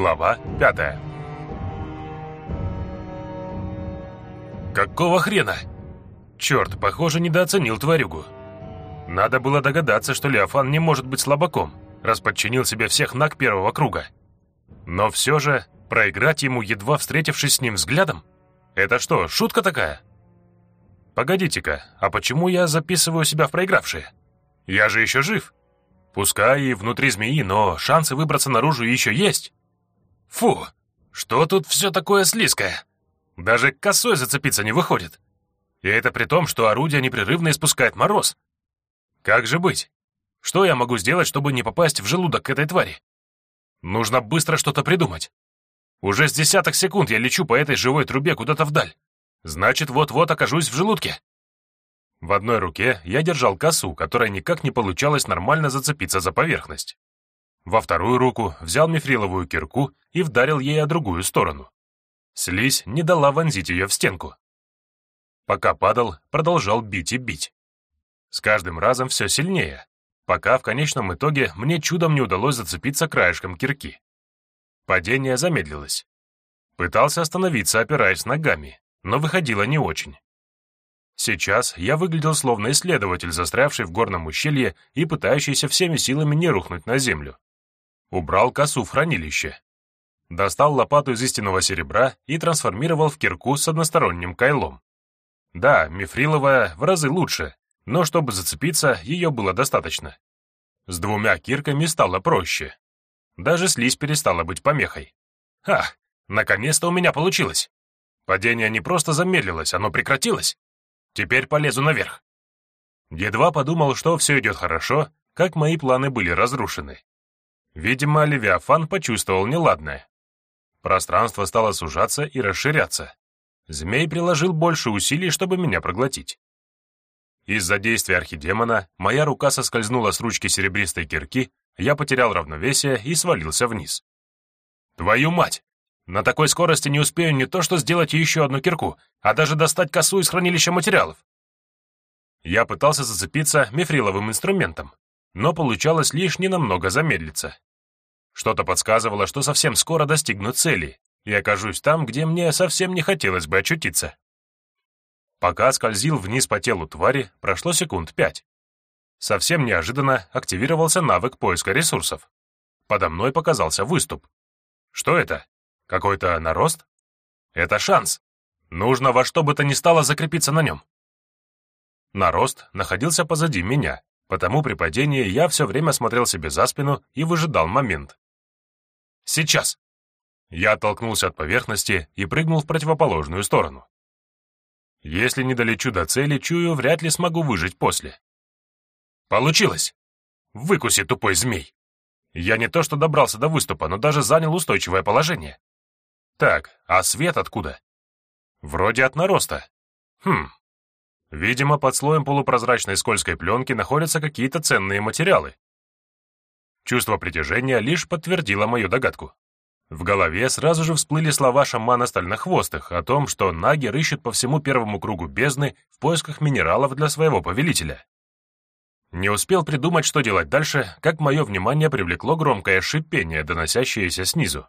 Глава пятая Какого хрена? Черт, похоже, недооценил тварюгу. Надо было догадаться, что Леофан не может быть слабаком, раз подчинил себе всех наг первого круга. Но все же проиграть ему, едва встретившись с ним взглядом? Это что, шутка такая? Погодите-ка, а почему я записываю себя в проигравшие? Я же еще жив. Пускай и внутри змеи, но шансы выбраться наружу еще есть. Фу, что тут все такое слизкое? Даже косой зацепиться не выходит. И это при том, что орудие непрерывно испускает мороз. Как же быть? Что я могу сделать, чтобы не попасть в желудок к этой твари? Нужно быстро что-то придумать. Уже с десяток секунд я лечу по этой живой трубе куда-то вдаль. Значит, вот-вот окажусь в желудке. В одной руке я держал косу, которая никак не получалось нормально зацепиться за поверхность. Во вторую руку взял мифриловую кирку и вдарил ей о другую сторону. Слизь не дала вонзить ее в стенку. Пока падал, продолжал бить и бить. С каждым разом все сильнее, пока в конечном итоге мне чудом не удалось зацепиться краешком кирки. Падение замедлилось. Пытался остановиться, опираясь ногами, но выходило не очень. Сейчас я выглядел словно исследователь, застрявший в горном ущелье и пытающийся всеми силами не рухнуть на землю. Убрал косу в хранилище. Достал лопату из истинного серебра и трансформировал в кирку с односторонним кайлом. Да, мифриловая в разы лучше, но чтобы зацепиться, ее было достаточно. С двумя кирками стало проще. Даже слизь перестала быть помехой. Ах, наконец-то у меня получилось. Падение не просто замедлилось, оно прекратилось. Теперь полезу наверх. Едва подумал, что все идет хорошо, как мои планы были разрушены. Видимо, Левиафан почувствовал неладное. Пространство стало сужаться и расширяться. Змей приложил больше усилий, чтобы меня проглотить. Из-за действия архидемона моя рука соскользнула с ручки серебристой кирки, я потерял равновесие и свалился вниз. «Твою мать! На такой скорости не успею не то что сделать еще одну кирку, а даже достать косу из хранилища материалов. Я пытался зацепиться мифриловым инструментом, но получалось лишь ненамного замедлиться. Что-то подсказывало, что совсем скоро достигну цели и окажусь там, где мне совсем не хотелось бы очутиться. Пока скользил вниз по телу твари, прошло секунд пять. Совсем неожиданно активировался навык поиска ресурсов. Подо мной показался выступ. Что это? Какой-то нарост? Это шанс. Нужно во что бы то ни стало закрепиться на нем. Нарост находился позади меня, потому при падении я все время смотрел себе за спину и выжидал момент. Сейчас. Я оттолкнулся от поверхности и прыгнул в противоположную сторону. Если не долечу до цели, чую, вряд ли смогу выжить после. Получилось! Выкуси, тупой змей! Я не то что добрался до выступа, но даже занял устойчивое положение. Так, а свет откуда? Вроде от нароста. Хм. Видимо, под слоем полупрозрачной скользкой пленки находятся какие-то ценные материалы. Чувство притяжения лишь подтвердило мою догадку. В голове сразу же всплыли слова шамана стальнохвостых о том, что наги рыщут по всему первому кругу бездны в поисках минералов для своего повелителя. Не успел придумать, что делать дальше, как мое внимание привлекло громкое шипение, доносящееся снизу.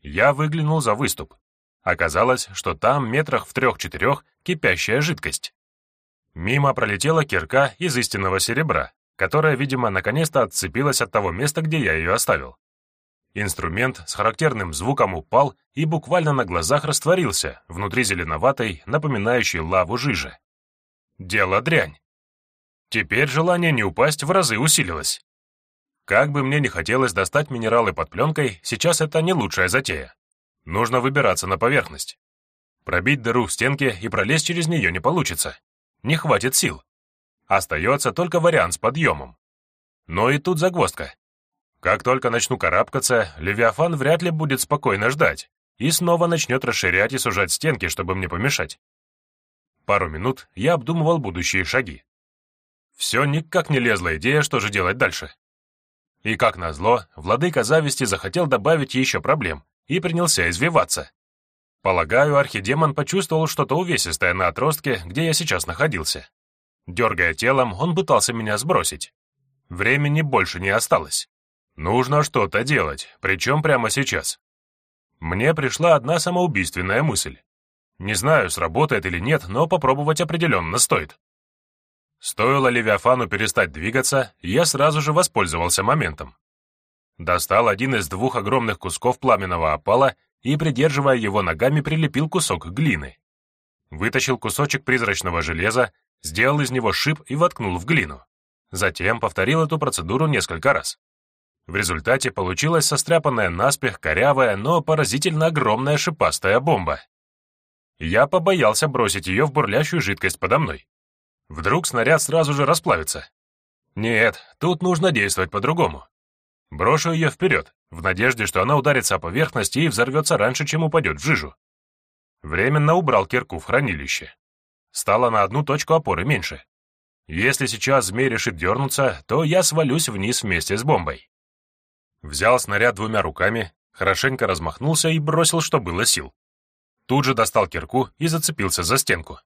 Я выглянул за выступ. Оказалось, что там метрах в трех-четырех кипящая жидкость. Мимо пролетела кирка из истинного серебра, которая, видимо, наконец-то отцепилась от того места, где я ее оставил. Инструмент с характерным звуком упал и буквально на глазах растворился внутри зеленоватой, напоминающей лаву жижи. Дело дрянь. Теперь желание не упасть в разы усилилось. Как бы мне ни хотелось достать минералы под пленкой, сейчас это не лучшая затея. Нужно выбираться на поверхность. Пробить дыру в стенке и пролезть через нее не получится. Не хватит сил. Остается только вариант с подъемом. Но и тут загвоздка. Как только начну карабкаться, Левиафан вряд ли будет спокойно ждать и снова начнет расширять и сужать стенки, чтобы мне помешать. Пару минут я обдумывал будущие шаги. Все никак не лезла идея, что же делать дальше. И, как назло, владыка зависти захотел добавить еще проблем и принялся извиваться. Полагаю, архидемон почувствовал что-то увесистое на отростке, где я сейчас находился. Дергая телом, он пытался меня сбросить. Времени больше не осталось. Нужно что-то делать, причем прямо сейчас. мне пришла одна самоубийственная мысль. Не знаю, сработает или нет, но попробовать определенно стоит. Стоило Левиафану перестать двигаться, я сразу же воспользовался моментом. Достал один из двух огромных кусков пламенного опала и, придерживая его ногами, прилепил кусок глины. Вытащил кусочек призрачного железа, сделал из него шип и воткнул в глину. Затем повторил эту процедуру несколько раз. В результате получилась состряпанная наспех корявая, но поразительно огромная шипастая бомба. Я побоялся бросить ее в бурлящую жидкость подо мной. Вдруг снаряд сразу же расплавится. Нет, тут нужно действовать по-другому. Брошу ее вперед, в надежде, что она ударится о поверхность и взорвется раньше, чем упадет в жижу. Временно убрал кирку в хранилище. Стало на одну точку опоры меньше. Если сейчас змей решит дернуться, то я свалюсь вниз вместе с бомбой. Взял снаряд двумя руками, хорошенько размахнулся и бросил, что было сил. Тут же достал кирку и зацепился за стенку.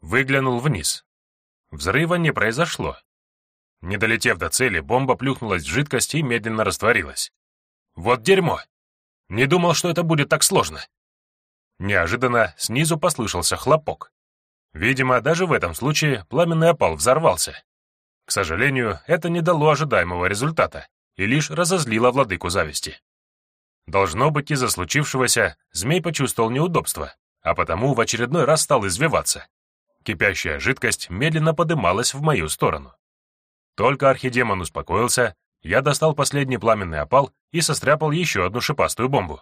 Выглянул вниз. Взрыва не произошло. Не долетев до цели, бомба плюхнулась в жидкость и медленно растворилась. Вот дерьмо! Не думал, что это будет так сложно. Неожиданно снизу послышался хлопок. Видимо, даже в этом случае пламенный опал взорвался. К сожалению, это не дало ожидаемого результата и лишь разозлило владыку зависти. Должно быть, из-за случившегося змей почувствовал неудобство, а потому в очередной раз стал извиваться. Кипящая жидкость медленно подымалась в мою сторону. Только архидемон успокоился, я достал последний пламенный опал и состряпал еще одну шипастую бомбу.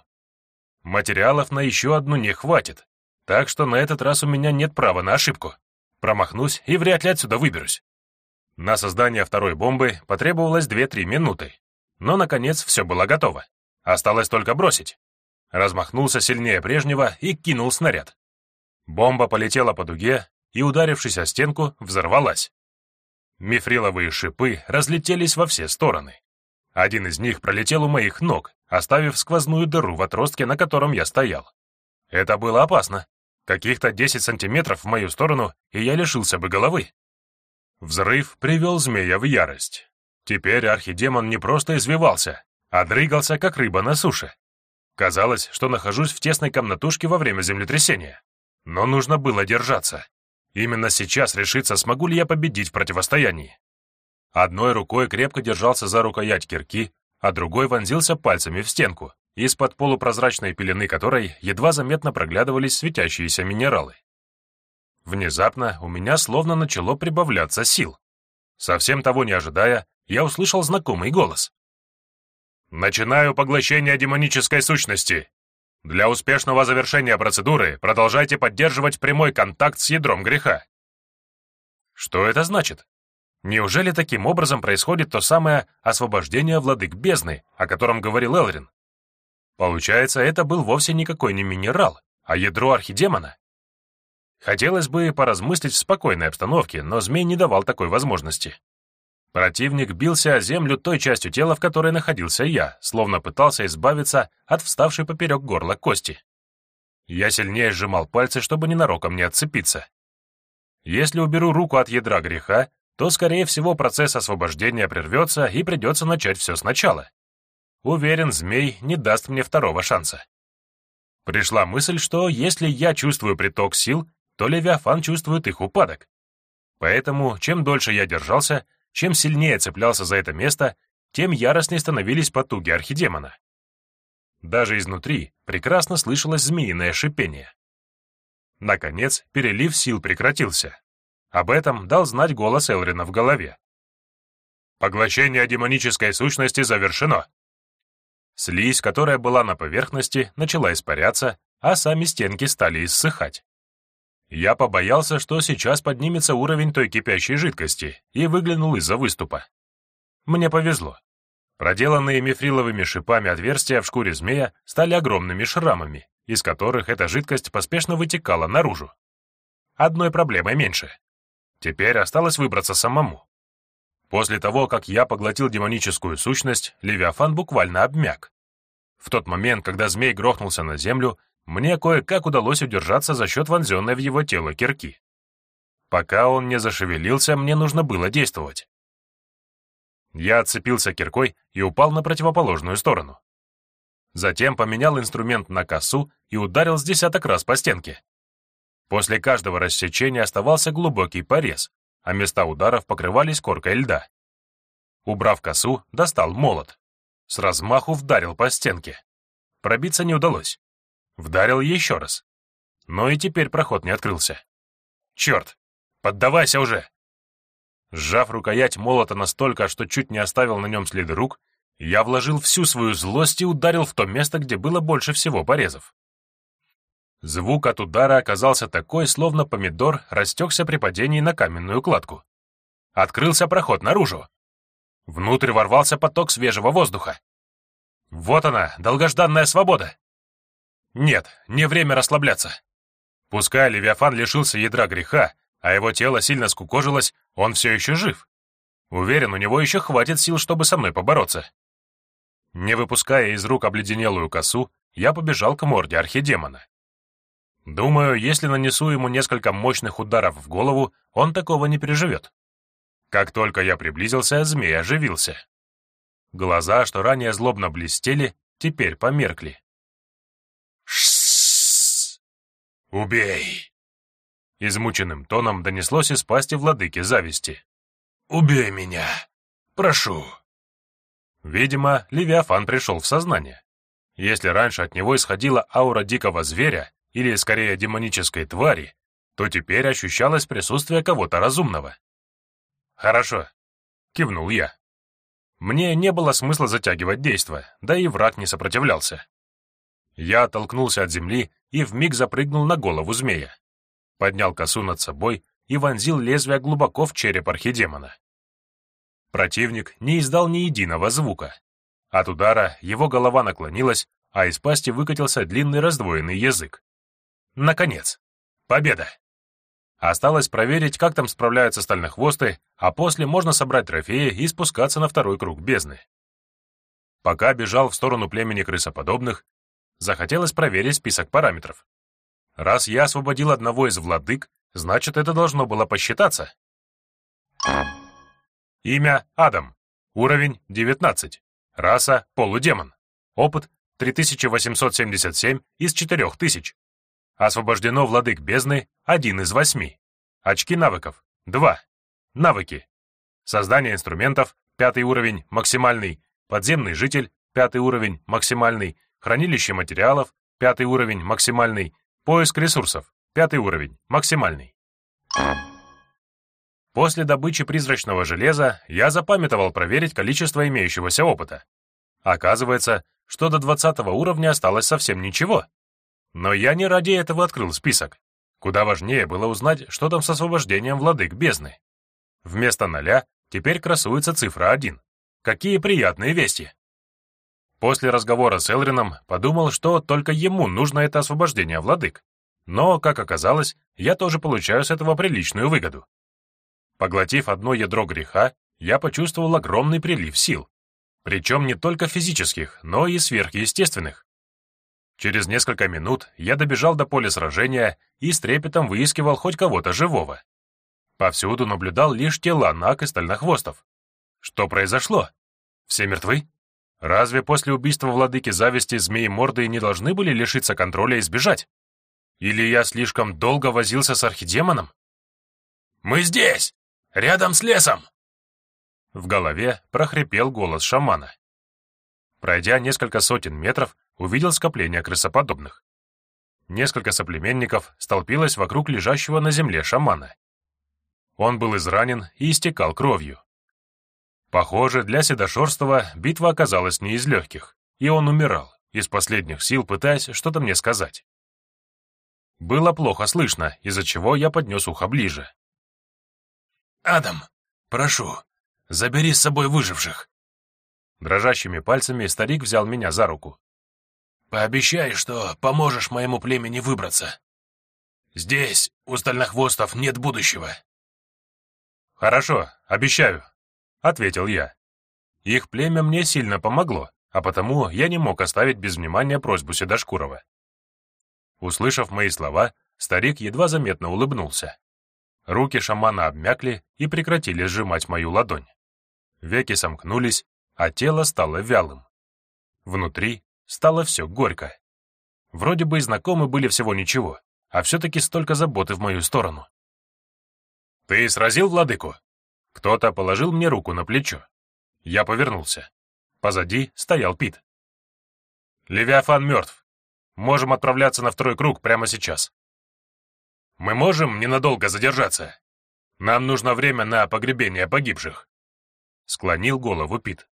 Материалов на еще одну не хватит, так что на этот раз у меня нет права на ошибку. Промахнусь и вряд ли отсюда выберусь. На создание второй бомбы потребовалось 2-3 минуты, но, наконец, все было готово. Осталось только бросить. Размахнулся сильнее прежнего и кинул снаряд. Бомба полетела по дуге и, ударившись о стенку, взорвалась. Мифриловые шипы разлетелись во все стороны. Один из них пролетел у моих ног, оставив сквозную дыру в отростке, на котором я стоял. Это было опасно. Каких-то 10 сантиметров в мою сторону, и я лишился бы головы. Взрыв привел змея в ярость. Теперь архидемон не просто извивался, а дрыгался, как рыба на суше. Казалось, что нахожусь в тесной комнатушке во время землетрясения. Но нужно было держаться. Именно сейчас решиться, смогу ли я победить в противостоянии. Одной рукой крепко держался за рукоять кирки, а другой вонзился пальцами в стенку, из-под полупрозрачной пелены которой едва заметно проглядывались светящиеся минералы. Внезапно у меня словно начало прибавляться сил. Совсем того не ожидая, я услышал знакомый голос. «Начинаю поглощение демонической сущности. Для успешного завершения процедуры продолжайте поддерживать прямой контакт с ядром греха. Что это значит? Неужели таким образом происходит то самое освобождение владык бездны, о котором говорил Элрин? Получается, это был вовсе никакой не минерал, а ядро архидемона. Хотелось бы поразмыслить в спокойной обстановке, но змей не давал такой возможности. Противник бился о землю той частью тела, в которой находился я, словно пытался избавиться от вставшей поперек горла кости. Я сильнее сжимал пальцы, чтобы ненароком не отцепиться. Если уберу руку от ядра греха, то, скорее всего, процесс освобождения прервется и придется начать все сначала. Уверен, змей не даст мне второго шанса. Пришла мысль, что если я чувствую приток сил, то Левиафан чувствует их упадок. Поэтому, чем дольше я держался, чем сильнее цеплялся за это место, тем яростнее становились потуги архидемона. Даже изнутри прекрасно слышалось змеиное шипение. Наконец, перелив сил прекратился. Об этом дал знать голос Элрина в голове. «Поглощение демонической сущности завершено!» Слизь, которая была на поверхности, начала испаряться, а сами стенки стали иссыхать. Я побоялся, что сейчас поднимется уровень той кипящей жидкости, и выглянул из-за выступа. Мне повезло. Проделанные мифриловыми шипами отверстия в шкуре змея стали огромными шрамами, из которых эта жидкость поспешно вытекала наружу. Одной проблемой меньше. Теперь осталось выбраться самому. После того, как я поглотил демоническую сущность, Левиафан буквально обмяк. В тот момент, когда змей грохнулся на землю, мне кое-как удалось удержаться за счет вонзенной в его тело кирки. Пока он не зашевелился, мне нужно было действовать. Я отцепился киркой и упал на противоположную сторону. Затем поменял инструмент на косу и ударил с десяток раз по стенке. После каждого рассечения оставался глубокий порез, а места ударов покрывались коркой льда. Убрав косу, достал молот. С размаху вдарил по стенке. Пробиться не удалось. Вдарил еще раз. Но и теперь проход не открылся. Черт! Поддавайся уже! Сжав рукоять молота настолько, что чуть не оставил на нем следы рук, я вложил всю свою злость и ударил в то место, где было больше всего порезов. Звук от удара оказался такой, словно помидор растекся при падении на каменную кладку. Открылся проход наружу. Внутрь ворвался поток свежего воздуха. Вот она, долгожданная свобода. Нет, не время расслабляться. Пускай Левиафан лишился ядра греха, а его тело сильно скукожилось, он все еще жив. Уверен, у него еще хватит сил, чтобы со мной побороться. Не выпуская из рук обледенелую косу, я побежал к морде архидемона. Думаю, если нанесу ему несколько мощных ударов в голову, он такого не переживет. Как только я приблизился, змей оживился. Глаза, что ранее злобно блестели, теперь померкли. Убей!» Измученным тоном донеслось из пасти владыки зависти. «Убей меня! Прошу!» Видимо, Левиафан пришел в сознание. Если раньше от него исходила аура дикого зверя, или скорее демонической твари, то теперь ощущалось присутствие кого-то разумного. «Хорошо», — кивнул я. Мне не было смысла затягивать действо, да и враг не сопротивлялся. Я оттолкнулся от земли и вмиг запрыгнул на голову змея. Поднял косу над собой и вонзил лезвие глубоко в череп архидемона. Противник не издал ни единого звука. От удара его голова наклонилась, а из пасти выкатился длинный раздвоенный язык. Наконец! Победа! Осталось проверить, как там справляются стальнохвосты, а после можно собрать трофеи и спускаться на второй круг бездны. Пока бежал в сторону племени крысоподобных, захотелось проверить список параметров. Раз я освободил одного из владык, значит, это должно было посчитаться. Имя — Адам. Уровень — 19. Раса — полудемон. Опыт — 3877 из 4000. Освобождено владык бездны — один из восьми. Очки навыков — два. Навыки. Создание инструментов — пятый уровень, максимальный. Подземный житель — пятый уровень, максимальный. Хранилище материалов — пятый уровень, максимальный. Поиск ресурсов — пятый уровень, максимальный. После добычи призрачного железа я запамятовал проверить количество имеющегося опыта. Оказывается, что до 20 уровня осталось совсем ничего. Но я не ради этого открыл список. Куда важнее было узнать, что там с освобождением владык бездны. Вместо ноля теперь красуется цифра 1. Какие приятные вести! После разговора с Элрином подумал, что только ему нужно это освобождение владык. Но, как оказалось, я тоже получаю с этого приличную выгоду. Поглотив одно ядро греха, я почувствовал огромный прилив сил. Причем не только физических, но и сверхъестественных. Через несколько минут я добежал до поля сражения и с трепетом выискивал хоть кого-то живого. Повсюду наблюдал лишь тела наг и стальнохвостов. Что произошло? Все мертвы? Разве после убийства владыки зависти змеи морды не должны были лишиться контроля и сбежать? Или я слишком долго возился с архидемоном? «Мы здесь! Рядом с лесом!» В голове прохрипел голос шамана. Пройдя несколько сотен метров, увидел скопление крысоподобных. Несколько соплеменников столпилось вокруг лежащего на земле шамана. Он был изранен и истекал кровью. Похоже, для Седошорстова битва оказалась не из легких, и он умирал, из последних сил пытаясь что-то мне сказать. Было плохо слышно, из-за чего я поднес ухо ближе. «Адам, прошу, забери с собой выживших!» Дрожащими пальцами старик взял меня за руку. Пообещай, что поможешь моему племени выбраться. Здесь у стальнохвостов нет будущего. Хорошо, обещаю, ответил я. Их племя мне сильно помогло, а потому я не мог оставить без внимания просьбу Седошкурова. Услышав мои слова, старик едва заметно улыбнулся. Руки шамана обмякли и прекратили сжимать мою ладонь. Веки сомкнулись, а тело стало вялым. Внутри стало все горько. Вроде бы и знакомы были всего ничего, а все-таки столько заботы в мою сторону. «Ты сразил владыку?» Кто-то положил мне руку на плечо. Я повернулся. Позади стоял Пит. «Левиафан мертв. Можем отправляться на второй круг прямо сейчас». «Мы можем ненадолго задержаться. Нам нужно время на погребение погибших». Склонил голову Пит.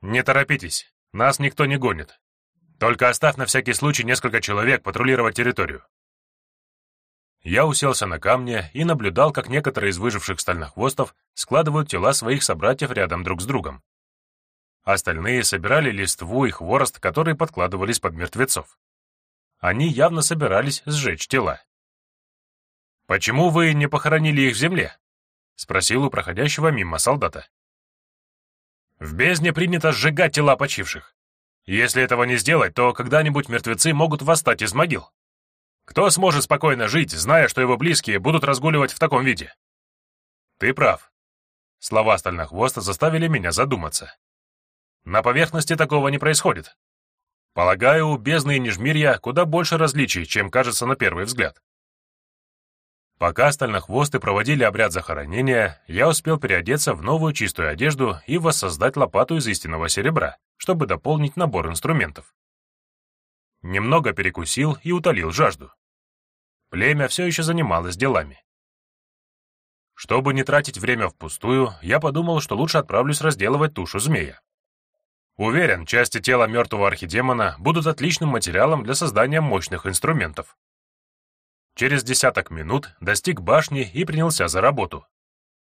«Не торопитесь, нас никто не гонит. Только оставь на всякий случай несколько человек патрулировать территорию. Я уселся на камне и наблюдал, как некоторые из выживших стальнохвостов складывают тела своих собратьев рядом друг с другом. Остальные собирали листву и хворост, которые подкладывались под мертвецов. Они явно собирались сжечь тела. «Почему вы не похоронили их в земле?» — спросил у проходящего мимо солдата. «В бездне принято сжигать тела почивших. Если этого не сделать, то когда-нибудь мертвецы могут восстать из могил. Кто сможет спокойно жить, зная, что его близкие будут разгуливать в таком виде? Ты прав. Слова Стальнохвоста заставили меня задуматься. На поверхности такого не происходит. Полагаю, у бездны и Нижмирья куда больше различий, чем кажется на первый взгляд. Пока стальнохвосты проводили обряд захоронения, я успел переодеться в новую чистую одежду и воссоздать лопату из истинного серебра, чтобы дополнить набор инструментов. Немного перекусил и утолил жажду. Племя все еще занималось делами. Чтобы не тратить время впустую, я подумал, что лучше отправлюсь разделывать тушу змея. Уверен, части тела мертвого архидемона будут отличным материалом для создания мощных инструментов. Через десяток минут достиг башни и принялся за работу.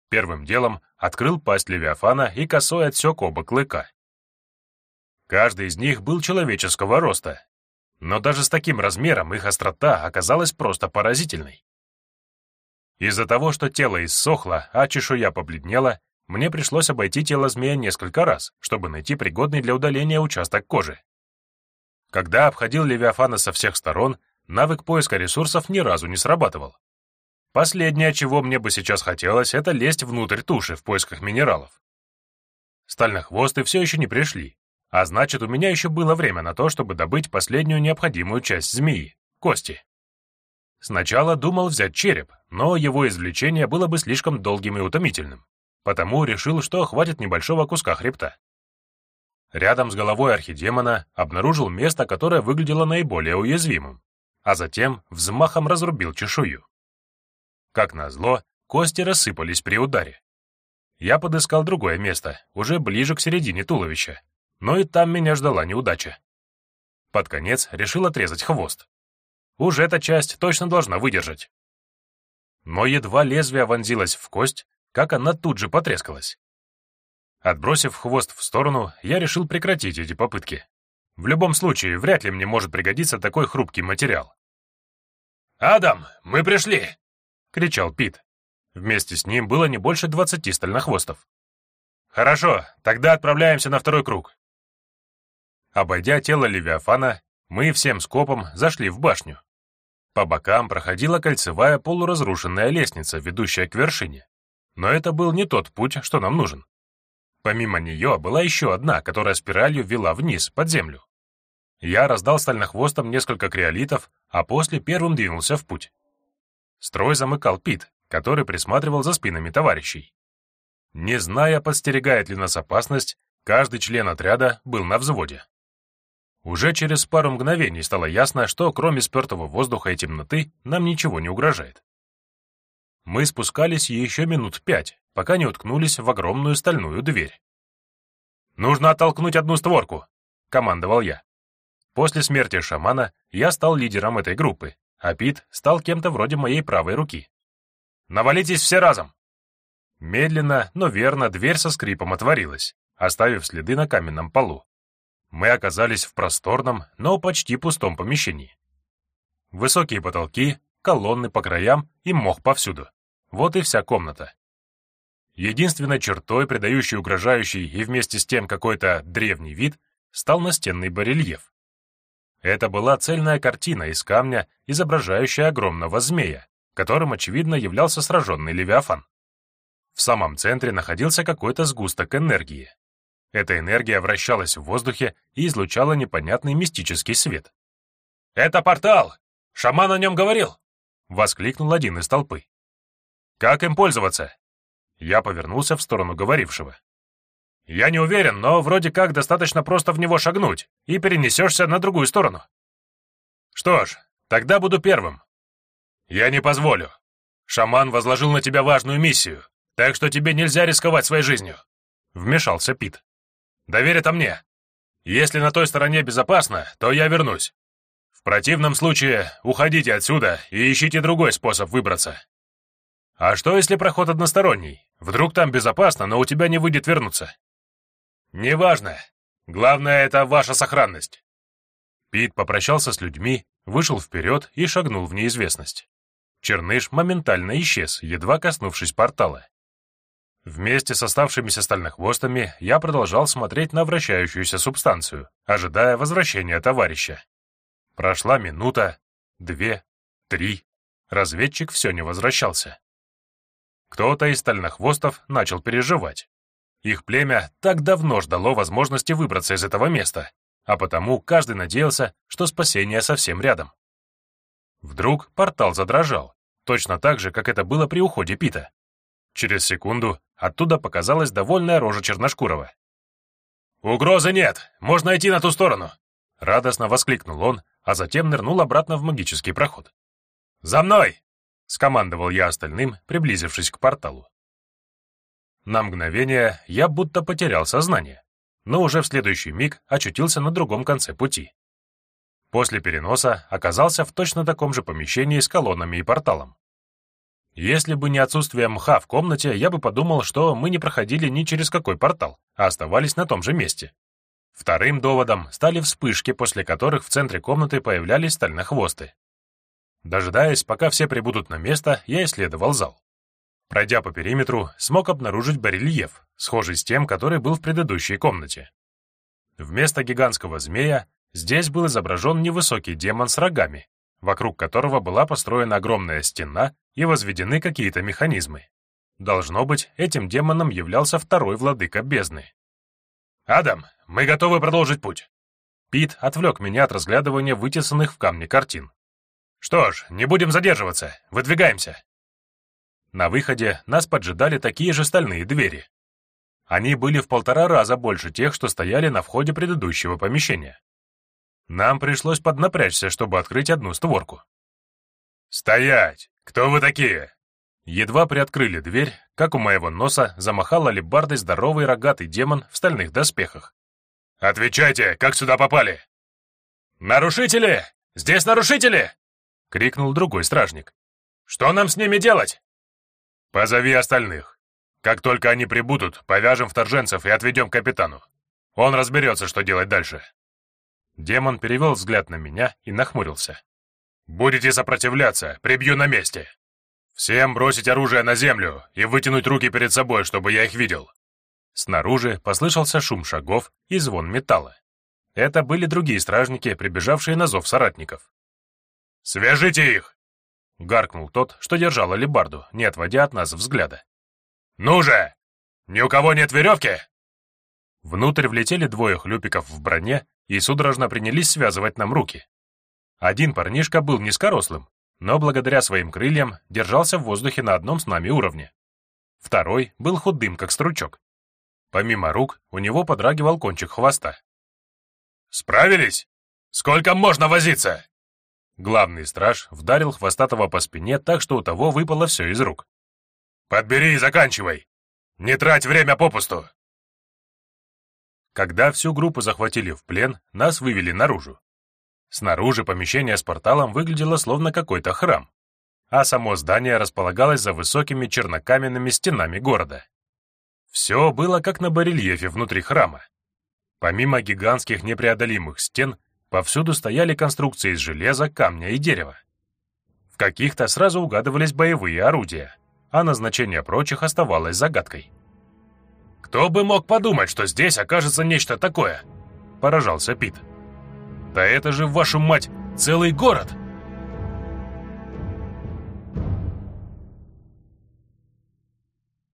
Первым делом открыл пасть Левиафана и косой отсек оба клыка. Каждый из них был человеческого роста, но даже с таким размером их острота оказалась просто поразительной. Из-за того, что тело иссохло, а чешуя побледнела, мне пришлось обойти тело змея несколько раз, чтобы найти пригодный для удаления участок кожи. Когда обходил Левиафана со всех сторон, навык поиска ресурсов ни разу не срабатывал. Последнее, чего мне бы сейчас хотелось, это лезть внутрь туши в поисках минералов. Стальнохвосты все еще не пришли, а значит, у меня еще было время на то, чтобы добыть последнюю необходимую часть змеи — кости. Сначала думал взять череп, но его извлечение было бы слишком долгим и утомительным, потому решил, что хватит небольшого куска хребта. Рядом с головой архидемона обнаружил место, которое выглядело наиболее уязвимым, а затем взмахом разрубил чешую. Как назло, кости рассыпались при ударе. Я подыскал другое место, уже ближе к середине туловища, но и там меня ждала неудача. Под конец решил отрезать хвост. Уж эта часть точно должна выдержать. Но едва лезвие вонзилось в кость, как она тут же потрескалась. Отбросив хвост в сторону, я решил прекратить эти попытки. В любом случае, вряд ли мне может пригодиться такой хрупкий материал. «Адам, мы пришли!» — кричал Пит. Вместе с ним было не больше двадцати стальнохвостов. «Хорошо, тогда отправляемся на второй круг. Обойдя тело Левиафана, мы всем скопом зашли в башню. По бокам проходила кольцевая полуразрушенная лестница, ведущая к вершине. Но это был не тот путь, что нам нужен. Помимо нее была еще одна, которая спиралью вела вниз, под землю. Я раздал стальнохвостам несколько криолитов, а после первым двинулся в путь. Строй замыкал Пит, который присматривал за спинами товарищей. Не зная, подстерегает ли нас опасность, каждый член отряда был на взводе. Уже через пару мгновений стало ясно, что кроме спертого воздуха и темноты нам ничего не угрожает. Мы спускались еще минут пять, пока не уткнулись в огромную стальную дверь. «Нужно оттолкнуть одну створку», — командовал я. После смерти шамана я стал лидером этой группы, а Пит стал кем-то вроде моей правой руки. «Навалитесь все разом!» Медленно, но верно дверь со скрипом отворилась, оставив следы на каменном полу мы оказались в просторном, но почти пустом помещении. Высокие потолки, колонны по краям и мох повсюду. Вот и вся комната. Единственной чертой, придающей угрожающий и вместе с тем какой-то древний вид, стал настенный барельеф. Это была цельная картина из камня, изображающая огромного змея, которым, очевидно, являлся сраженный Левиафан. В самом центре находился какой-то сгусток энергии, Эта энергия вращалась в воздухе и излучала непонятный мистический свет. «Это портал! Шаман о нем говорил!» — воскликнул один из толпы. «Как им пользоваться?» Я повернулся в сторону говорившего. «Я не уверен, но вроде как достаточно просто в него шагнуть, и перенесешься на другую сторону». «Что ж, тогда буду первым». «Я не позволю. Шаман возложил на тебя важную миссию, так что тебе нельзя рисковать своей жизнью», — вмешался Пит. «Доверь это мне. Если на той стороне безопасно, то я вернусь. В противном случае уходите отсюда и ищите другой способ выбраться». «А что, если проход односторонний? Вдруг там безопасно, но у тебя не выйдет вернуться?» «Неважно. Главное — это ваша сохранность». Пит попрощался с людьми, вышел вперед и шагнул в неизвестность. Черныш моментально исчез, едва коснувшись портала. Вместе с оставшимися стальнохвостами я продолжал смотреть на вращающуюся субстанцию, ожидая возвращения товарища. Прошла минута, две, три. Разведчик все не возвращался. Кто-то из стальнохвостов начал переживать. Их племя так давно ждало возможности выбраться из этого места, а потому каждый надеялся, что спасение совсем рядом. Вдруг портал задрожал, точно так же, как это было при уходе Пита. Через секунду оттуда показалась довольная рожа Черношкурова. «Угрозы нет! Можно идти на ту сторону!» Радостно воскликнул он, а затем нырнул обратно в магический проход. «За мной!» — скомандовал я остальным, приблизившись к порталу. На мгновение я будто потерял сознание, но уже в следующий миг очутился на другом конце пути. После переноса оказался в точно таком же помещении с колоннами и порталом. Если бы не отсутствие мха в комнате, я бы подумал, что мы не проходили ни через какой портал, а оставались на том же месте. Вторым доводом стали вспышки, после которых в центре комнаты появлялись стальнохвосты. Дожидаясь, пока все прибудут на место, я исследовал зал. Пройдя по периметру, смог обнаружить барельеф, схожий с тем, который был в предыдущей комнате. Вместо гигантского змея здесь был изображен невысокий демон с рогами, вокруг которого была построена огромная стена и возведены какие-то механизмы. Должно быть, этим демоном являлся второй владыка бездны. «Адам, мы готовы продолжить путь!» Пит отвлек меня от разглядывания вытесанных в камне картин. «Что ж, не будем задерживаться, выдвигаемся!» На выходе нас поджидали такие же стальные двери. Они были в полтора раза больше тех, что стояли на входе предыдущего помещения. Нам пришлось поднапрячься, чтобы открыть одну створку. «Стоять! Кто вы такие?» Едва приоткрыли дверь, как у моего носа замахал алебардой здоровый рогатый демон в стальных доспехах. «Отвечайте, как сюда попали?» «Нарушители! Здесь нарушители!» — крикнул другой стражник. «Что нам с ними делать?» «Позови остальных. Как только они прибудут, повяжем вторженцев и отведем капитану. Он разберется, что делать дальше». Демон перевел взгляд на меня и нахмурился. «Будете сопротивляться, прибью на месте. Всем бросить оружие на землю и вытянуть руки перед собой, чтобы я их видел». Снаружи послышался шум шагов и звон металла. Это были другие стражники, прибежавшие на зов соратников. «Свяжите их!» — гаркнул тот, что держал алебарду, не отводя от нас взгляда. «Ну же! Ни у кого нет веревки?» Внутрь влетели двое хлюпиков в броне и судорожно принялись связывать нам руки. Один парнишка был низкорослым, но благодаря своим крыльям держался в воздухе на одном с нами уровне. Второй был худым, как стручок. Помимо рук, у него подрагивал кончик хвоста. «Справились? Сколько можно возиться?» Главный страж вдарил хвостатого по спине так, что у того выпало все из рук. «Подбери и заканчивай! Не трать время попусту!» Когда всю группу захватили в плен, нас вывели наружу. Снаружи помещение с порталом выглядело словно какой-то храм, а само здание располагалось за высокими чернокаменными стенами города. Все было как на барельефе внутри храма. Помимо гигантских непреодолимых стен, Повсюду стояли конструкции из железа, камня и дерева. В каких-то сразу угадывались боевые орудия, а назначение прочих оставалось загадкой. «Кто бы мог подумать, что здесь окажется нечто такое?» – поражался Пит. «Да это же, вашу мать, целый город!»